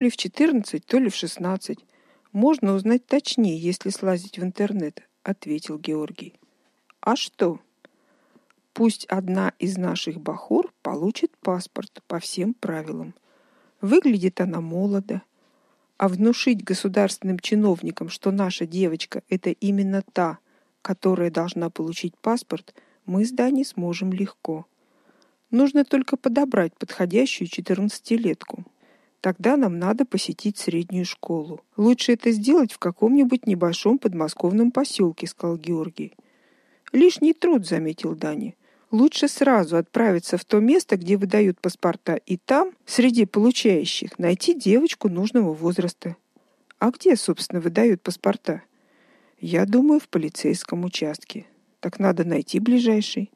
ли в 14, то ли в 16. Можно узнать точнее, если слазить в интернет, ответил Георгий. А что? Пусть одна из наших бахур получит паспорт по всем правилам. Выглядит она молодо, а внушить государственным чиновникам, что наша девочка это именно та, которая должна получить паспорт, мы с Даней сможем легко. Нужно только подобрать подходящую четырнадцатилетку. Тогда нам надо посетить среднюю школу. Лучше это сделать в каком-нибудь небольшом подмосковном поселке, сказал Георгий. Лишний труд, заметил Дани. Лучше сразу отправиться в то место, где выдают паспорта, и там, среди получающих, найти девочку нужного возраста. А где, собственно, выдают паспорта? Я думаю, в полицейском участке. Так надо найти ближайший.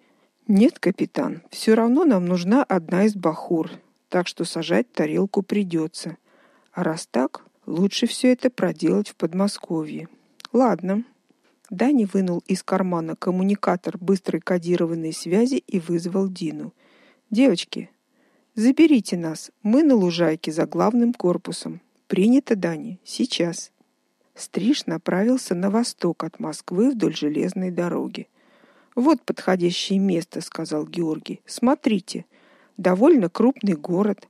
Нет, капитан, все равно нам нужна одна из бахур так что сажать тарелку придется. А раз так, лучше все это проделать в Подмосковье. Ладно. Дани вынул из кармана коммуникатор быстрой кодированной связи и вызвал Дину. Девочки, заберите нас. Мы на лужайке за главным корпусом. Принято, Дани. Сейчас. Стриж направился на восток от Москвы вдоль железной дороги. Вот подходящее место, сказал Георгий. Смотрите, довольно крупный город.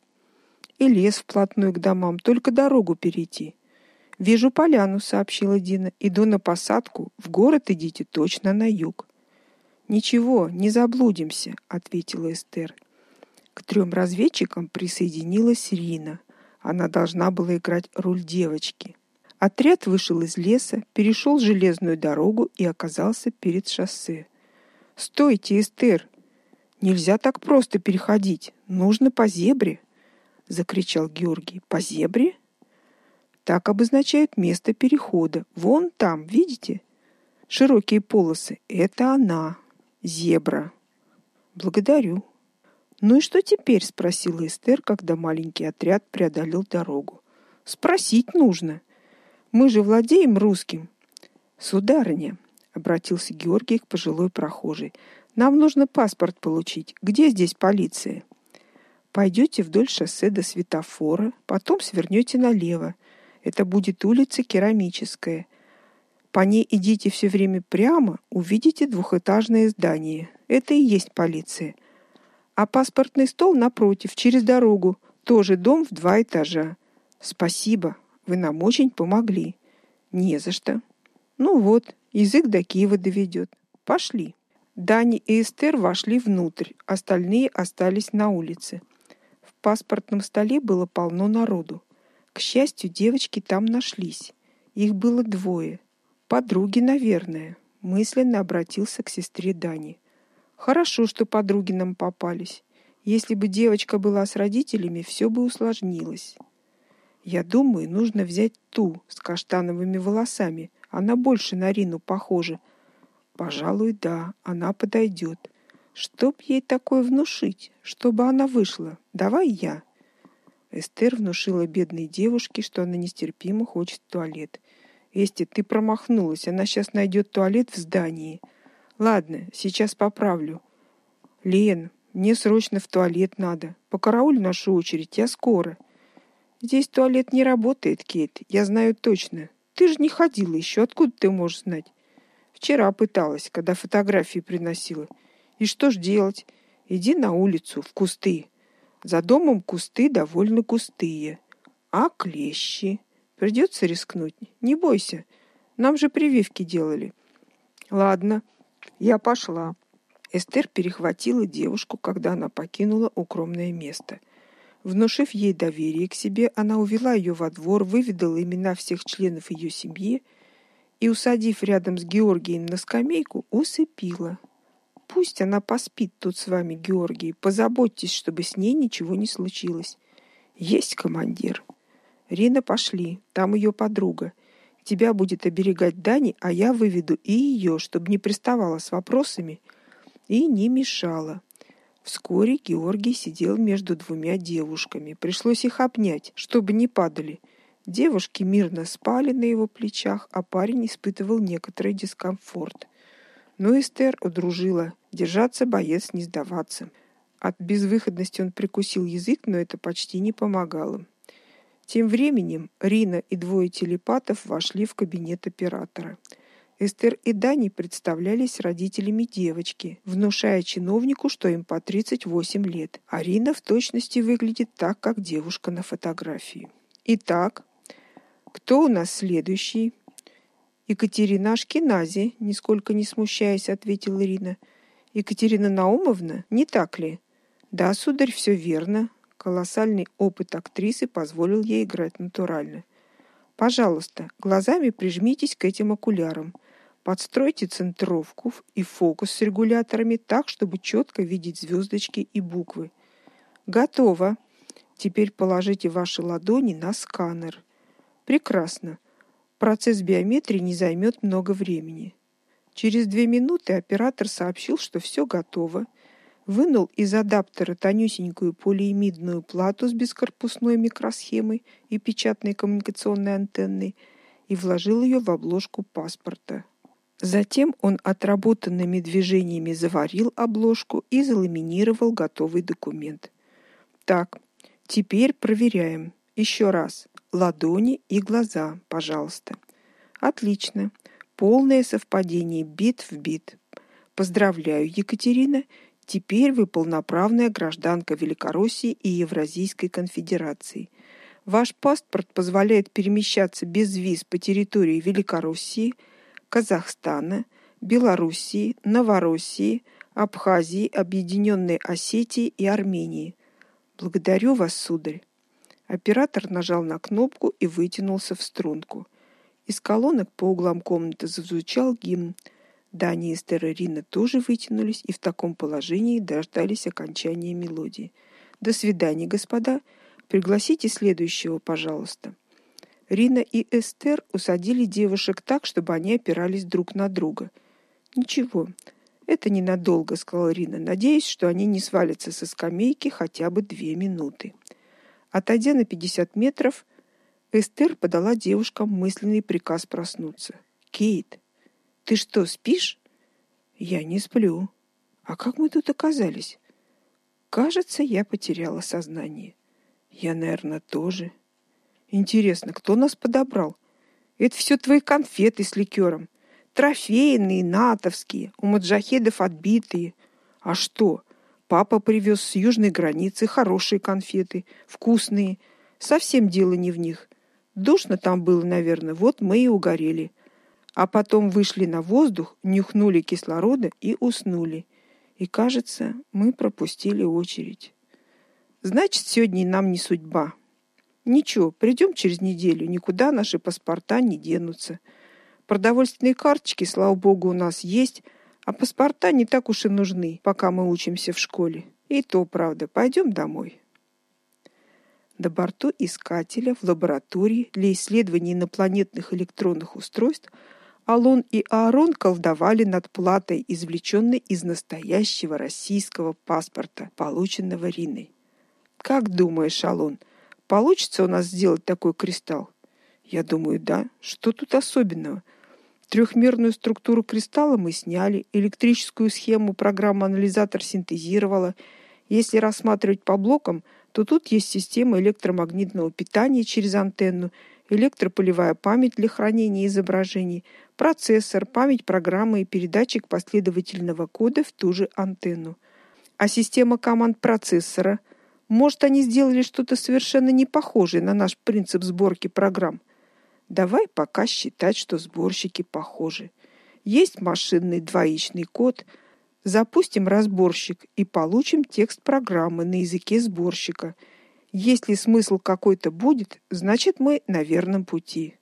И лес вплотную к домам, только дорогу перейти. Вижу поляну, сообщила Дина. Иду на посадку. В город идите точно на юг. Ничего, не заблудимся, ответила Эстер. К трем разведчикам присоединилась Рина. Она должна была играть роль девочки. Отряд вышел из леса, перешел железную дорогу и оказался перед шоссе. "Стойте, Эстер!" Нельзя так просто переходить. Нужно по зебре, закричал Георгий. По зебре? Так обозначают место перехода. Вон там, видите? Широкие полосы это она, зебра. Благодарю. Ну и что теперь, спросила Эстер, когда маленький отряд преодолел дорогу. Спросить нужно. Мы же владеем русским. Сударыня, обратился Георгий к пожилой прохожей. Нам нужно паспорт получить. Где здесь полиция? Пойдете вдоль шоссе до светофора, потом свернете налево. Это будет улица Керамическая. По ней идите все время прямо, увидите двухэтажное здание. Это и есть полиция. А паспортный стол напротив, через дорогу, тоже дом в два этажа. Спасибо, вы нам очень помогли. Не за что. Ну вот, язык до Киева доведет. Пошли. Дани и Эстер вошли внутрь, остальные остались на улице. В паспортном столе было полно народу. К счастью, девочки там нашлись. Их было двое. Подруги, наверное. Мысленно обратился к сестре Дани. Хорошо, что подруги нам попались. Если бы девочка была с родителями, все бы усложнилось. Я думаю, нужно взять ту с каштановыми волосами. Она больше на Рину похожа, Пожалуй, да, она подойдет. Чтоб ей такое внушить, чтобы она вышла. Давай я. Эстер внушила бедной девушке, что она нестерпимо хочет в туалет. Если ты промахнулась, она сейчас найдет туалет в здании. Ладно, сейчас поправлю. Лен, мне срочно в туалет надо. Покарауль нашу очередь, я скоро. Здесь туалет не работает, Кейт, я знаю точно. Ты же не ходила еще, откуда ты можешь знать? Вчера пыталась, когда фотографии приносила. И что ж делать? Иди на улицу, в кусты. За домом кусты довольно густые. А клещи? Придется рискнуть. Не бойся. Нам же прививки делали. Ладно, я пошла. Эстер перехватила девушку, когда она покинула укромное место. Внушив ей доверие к себе, она увела ее во двор, выведала имена всех членов ее семьи и, усадив рядом с Георгием на скамейку, усыпила. Пусть она поспит тут с вами, Георгий. Позаботьтесь, чтобы с ней ничего не случилось. Есть командир. Рина, пошли. Там ее подруга. Тебя будет оберегать Дани, а я выведу и ее, чтобы не приставала с вопросами и не мешала. Вскоре Георгий сидел между двумя девушками. Пришлось их обнять, чтобы не падали. Девушки мирно спали на его плечах, а парень испытывал некоторый дискомфорт. Но Эстер удружила держаться боец не сдаваться. От безвыходности он прикусил язык, но это почти не помогало. Тем временем Рина и двое телепатов вошли в кабинет оператора. Эстер и Дани представлялись родителями девочки, внушая чиновнику, что им по 38 лет. Арина в точности выглядит так, как девушка на фотографии. Итак, кто у нас следующий? Екатерина Ашкенази, нисколько не смущаясь, ответила Ирина. Екатерина Наумовна, не так ли? Да, сударь, все верно. Колоссальный опыт актрисы позволил ей играть натурально. Пожалуйста, глазами прижмитесь к этим окулярам. Подстройте центровку и фокус с регуляторами так, чтобы четко видеть звездочки и буквы. Готово. Теперь положите ваши ладони на сканер. Прекрасно. Процесс биометрии не займет много времени. Через две минуты оператор сообщил, что все готово, вынул из адаптера тонюсенькую полиэмидную плату с бескорпусной микросхемой и печатной коммуникационной антенной и вложил ее в обложку паспорта. Затем он отработанными движениями заварил обложку и заламинировал готовый документ. Так, теперь проверяем. Еще раз. Ладони и глаза, пожалуйста. Отлично. Полное совпадение бит в бит. Поздравляю, Екатерина. Теперь вы полноправная гражданка Великороссии и Евразийской конфедерации. Ваш паспорт позволяет перемещаться без виз по территории Великороссии – Казахстана, Белоруссии, Новороссии, Абхазии, Объединенной Осетии и Армении. Благодарю вас, сударь. Оператор нажал на кнопку и вытянулся в струнку. Из колонок по углам комнаты зазвучал гимн. Дани и Эстер Ирина тоже вытянулись и в таком положении дождались окончания мелодии. До свидания, господа. Пригласите следующего, пожалуйста. Рина и Эстер усадили девушек так, чтобы они опирались друг на друга. Ничего. Это ненадолго, сказала Рина, надеясь, что они не свалятся со скамейки хотя бы две минуты. Отойдя на 50 метров, Эстер подала девушкам мысленный приказ проснуться. Кейт, ты что, спишь? Я не сплю. А как мы тут оказались? Кажется, я потеряла сознание. Я, наверное, тоже. Интересно, кто нас подобрал? Это все твои конфеты с ликером. Трофейные, натовские, у маджахедов отбитые. А что? Папа привез с южной границы хорошие конфеты, вкусные. Совсем дело не в них. Душно там было, наверное, вот мы и угорели. А потом вышли на воздух, нюхнули кислорода и уснули. И, кажется, мы пропустили очередь. Значит, сегодня нам не судьба. Ничего, придем через неделю, никуда наши паспорта не денутся. Продовольственные карточки, слава богу, у нас есть, а паспорта не так уж и нужны, пока мы учимся в школе. И то правда. Пойдем домой. На борту искателя в лаборатории для исследования инопланетных электронных устройств Алон и Аарон колдовали над платой, извлеченной из настоящего российского паспорта, полученного Риной. Как думаешь, Алон, Получится у нас сделать такой кристалл? Я думаю, да. Что тут особенного? Трехмерную структуру кристалла мы сняли, электрическую схему программа-анализатор синтезировала. Если рассматривать по блокам, то тут есть система электромагнитного питания через антенну, электрополевая память для хранения изображений, процессор, память программы и передатчик последовательного кода в ту же антенну. А система команд процессора – может, они сделали что-то совершенно не похожее на наш принцип сборки программ. Давай пока считать, что сборщики похожи. Есть машинный двоичный код, запустим разборщик и получим текст программы на языке сборщика. Если смысл какой-то будет, значит, мы на верном пути.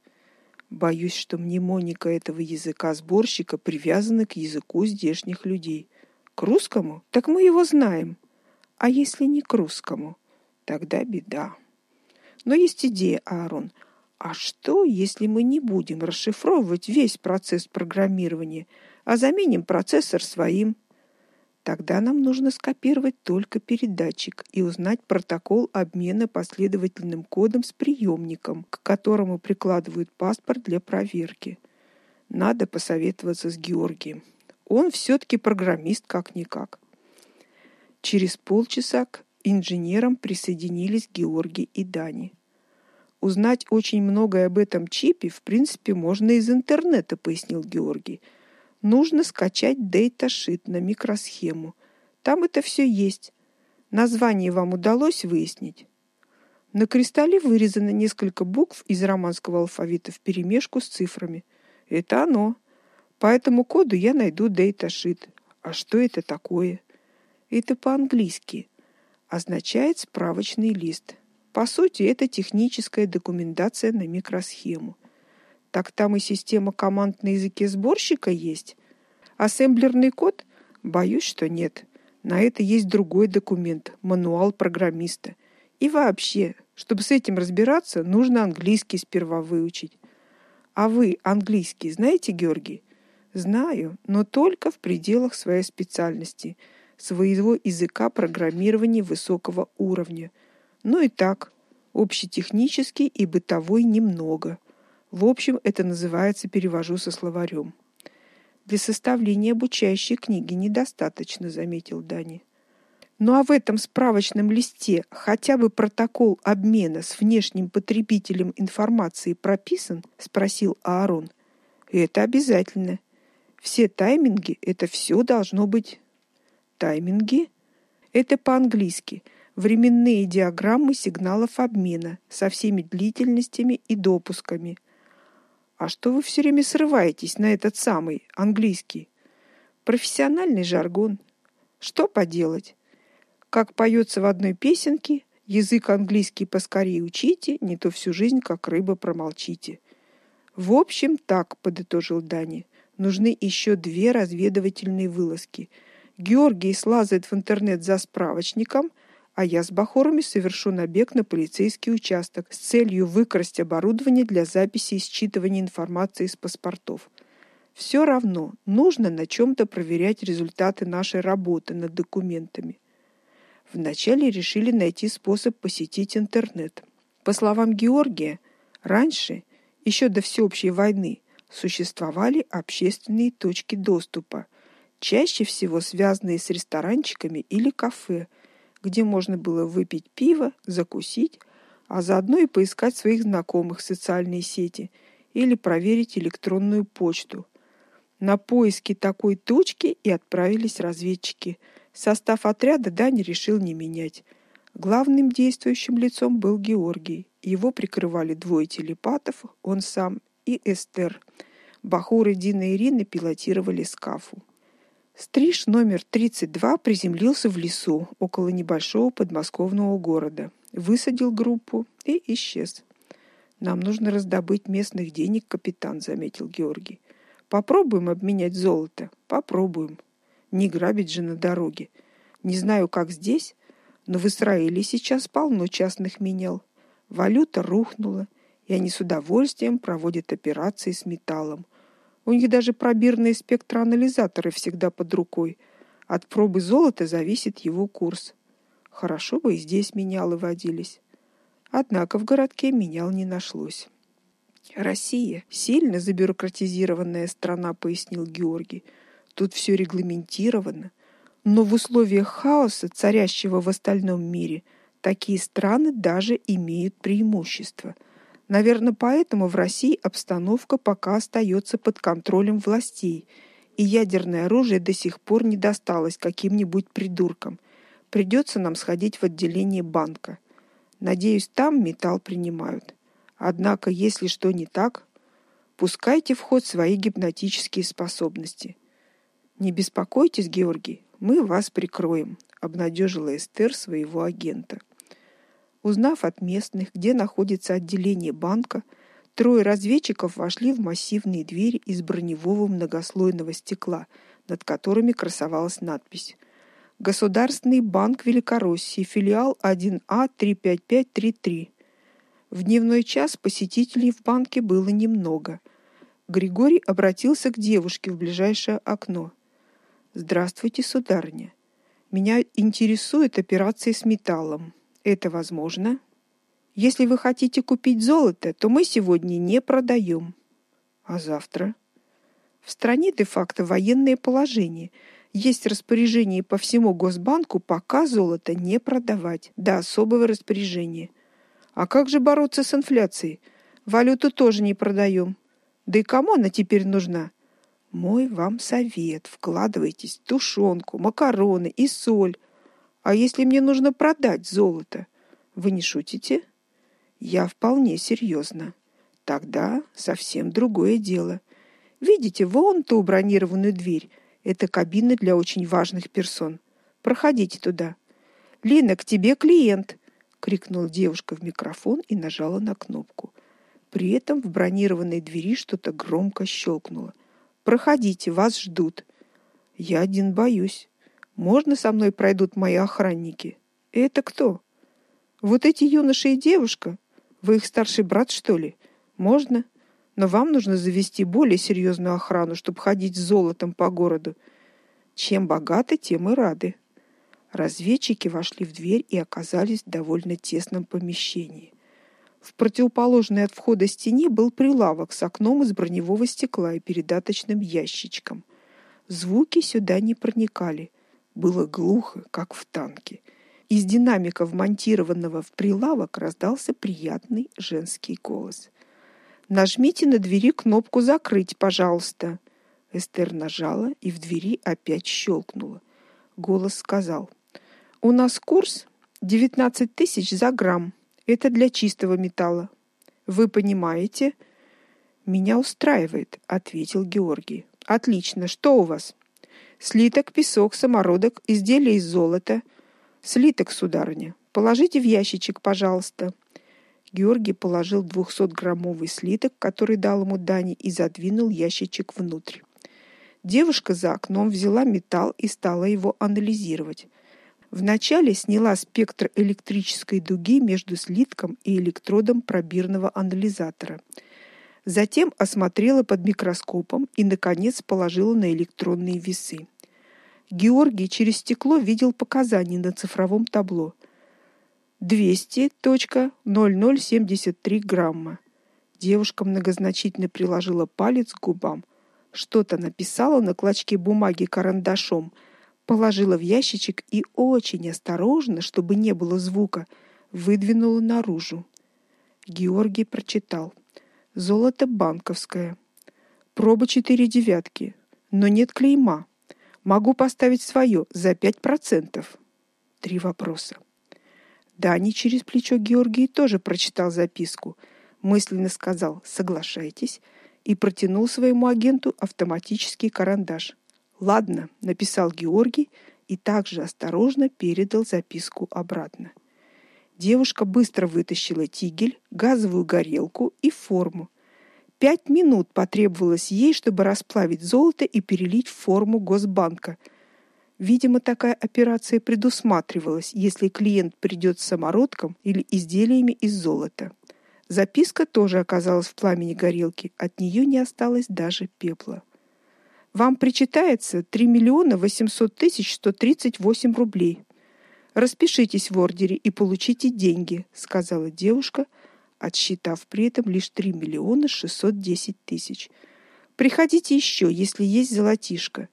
Боюсь, что мнемоника этого языка сборщика привязана к языку здешних людей. К русскому? Так мы его знаем. А если не к русскому, тогда беда. Но есть идея, Аарон. А что, если мы не будем расшифровывать весь процесс программирования, а заменим процессор своим? Тогда нам нужно скопировать только передатчик и узнать протокол обмена последовательным кодом с приемником, к которому прикладывают паспорт для проверки. Надо посоветоваться с Георгием. Он все таки программист как никак. Через полчаса к инженерам присоединились Георгий и Дани. Узнать очень многое об этом чипе, в принципе, можно из интернета, пояснил Георгий. Нужно скачать дейташит на микросхему. Там это все есть. Название вам удалось выяснить? На кристалле вырезано несколько букв из романского алфавита вперемешку с цифрами. Это оно. По этому коду я найду дейташит. А что это такое? Это по-английски. Означает справочный лист. По сути, это техническая документация на микросхему. Так там и система команд на языке сборщика есть. Ассемблерный код? Боюсь, что нет. На это есть другой документ мануал программиста. И вообще, чтобы с этим разбираться, нужно английский сперва выучить. А вы английский знаете, Георгий? Знаю, но только в пределах своей специальности, своего языка программирования высокого уровня. Ну и так, общетехнический и бытовой немного. В общем, это называется перевожу со словарем. Для составления обучающей книги недостаточно, заметил Дани. Ну а в этом справочном листе хотя бы протокол обмена с внешним потребителем информации прописан, спросил Аарон. Это обязательно. Все тайминги это все должно быть тайминги. Это по-английски временные диаграммы сигналов обмена со всеми длительностями и допусками. А что вы все время срываетесь на этот самый английский? Профессиональный жаргон. Что поделать? Как поется в одной песенке, язык английский поскорее учите, не то всю жизнь как рыба промолчите. В общем, так, подытожил Дани. Нужны еще две разведывательные вылазки. Георгий слазает в интернет за справочником, а я с бахорами совершу набег на полицейский участок с целью выкрасть оборудование для записи и считывания информации из паспортов. Все равно нужно на чем то проверять результаты нашей работы над документами. Вначале решили найти способ посетить интернет. По словам Георгия, раньше, еще до всеобщей войны, существовали общественные точки доступа, чаще всего связанные с ресторанчиками или кафе – где можно было выпить пиво, закусить, а заодно и поискать своих знакомых в социальной сети или проверить электронную почту. На поиски такой точки и отправились разведчики. Состав отряда Дани решил не менять. Главным действующим лицом был Георгий. Его прикрывали двое телепатов, он сам и Эстер. Бахур и Дина и Ирина пилотировали скафу. Стриж номер 32 приземлился в лесу около небольшого подмосковного города, высадил группу и исчез. Нам нужно раздобыть местных денег, капитан, заметил Георгий. Попробуем обменять золото. Попробуем. Не грабить же на дороге. Не знаю, как здесь, но в Израиле сейчас полно частных менял. Валюта рухнула, и они с удовольствием проводят операции с металлом. У них даже пробирные спектроанализаторы всегда под рукой. От пробы золота зависит его курс. Хорошо бы и здесь менялы водились. Однако в городке менял не нашлось. Россия сильно забюрократизированная страна, пояснил Георгий. Тут все регламентировано, но в условиях хаоса, царящего в остальном мире, такие страны даже имеют преимущество – Наверное, поэтому в России обстановка пока остается под контролем властей, и ядерное оружие до сих пор не досталось каким-нибудь придуркам. Придется нам сходить в отделение банка. Надеюсь, там металл принимают. Однако, если что не так, пускайте в ход свои гипнотические способности. Не беспокойтесь, Георгий, мы вас прикроем, обнадежила Эстер своего агента. Узнав от местных, где находится отделение банка, трое разведчиков вошли в массивные двери из броневого многослойного стекла, над которыми красовалась надпись: Государственный банк Великороссии, филиал 1А 35533. В дневной час посетителей в банке было немного. Григорий обратился к девушке в ближайшее окно. Здравствуйте, сударыня. Меня интересует операция с металлом. Это возможно. Если вы хотите купить золото, то мы сегодня не продаем. А завтра? В стране де-факто военное положение. Есть распоряжение по всему Госбанку пока золото не продавать до особого распоряжения. А как же бороться с инфляцией? Валюту тоже не продаем. Да и кому она теперь нужна? Мой вам совет: вкладывайтесь в тушенку, макароны и соль. А если мне нужно продать золото? Вы не шутите? Я вполне серьезно. Тогда совсем другое дело. Видите, вон ту бронированную дверь это кабина для очень важных персон. Проходите туда. Лина, к тебе клиент, крикнула девушка в микрофон и нажала на кнопку. При этом в бронированной двери что-то громко щелкнуло. Проходите, вас ждут. Я один боюсь. Можно со мной пройдут мои охранники? Это кто? Вот эти юноша и девушка. Вы их старший брат, что ли? Можно? Но вам нужно завести более серьезную охрану, чтобы ходить с золотом по городу. Чем богаты, тем и рады. Разведчики вошли в дверь и оказались в довольно тесном помещении. В противоположной от входа стене был прилавок с окном из броневого стекла и передаточным ящичком. Звуки сюда не проникали. Было глухо, как в танке. Из динамика, вмонтированного в прилавок, раздался приятный женский голос. Нажмите на двери кнопку закрыть, пожалуйста. Эстер нажала, и в двери опять щелкнуло. Голос сказал: "У нас курс 19 тысяч за грамм. Это для чистого металла. Вы понимаете?" Меня устраивает, ответил Георгий. Отлично. Что у вас? Слиток, песок, самородок, изделия из золота. Слиток, сударыня. Положите в ящичек, пожалуйста. Георгий положил 200-граммовый слиток, который дал ему Дани, и задвинул ящичек внутрь. Девушка за окном взяла металл и стала его анализировать. Вначале сняла спектр электрической дуги между слитком и электродом пробирного анализатора. Затем осмотрела под микроскопом и наконец положила на электронные весы. Георгий через стекло видел показания на цифровом табло. 200.0073 грамма. Девушка многозначительно приложила палец к губам, что-то написала на клочке бумаги карандашом, положила в ящичек и очень осторожно, чтобы не было звука, выдвинула наружу. Георгий прочитал: Золото банковское. Проба четыре девятки, но нет клейма. Могу поставить свое за пять процентов. Три вопроса. Дани через плечо Георгий тоже прочитал записку, мысленно сказал: "Соглашайтесь" и протянул своему агенту автоматический карандаш. "Ладно", написал Георгий и также осторожно передал записку обратно. Девушка быстро вытащила тигель, газовую горелку и форму. Пять минут потребовалось ей, чтобы расплавить золото и перелить в форму Госбанка – Видимо, такая операция предусматривалась, если клиент придет с самородком или изделиями из золота. Записка тоже оказалась в пламени горелки, от нее не осталось даже пепла. Вам причитается 3 миллиона 800 тысяч 138 рублей. Распишитесь в ордере и получите деньги, сказала девушка, отсчитав при этом лишь 3 миллиона 610 тысяч. Приходите еще, если есть золотишко.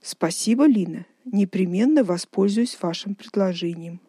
Спасибо, Лина непременно воспользуюсь вашим предложением.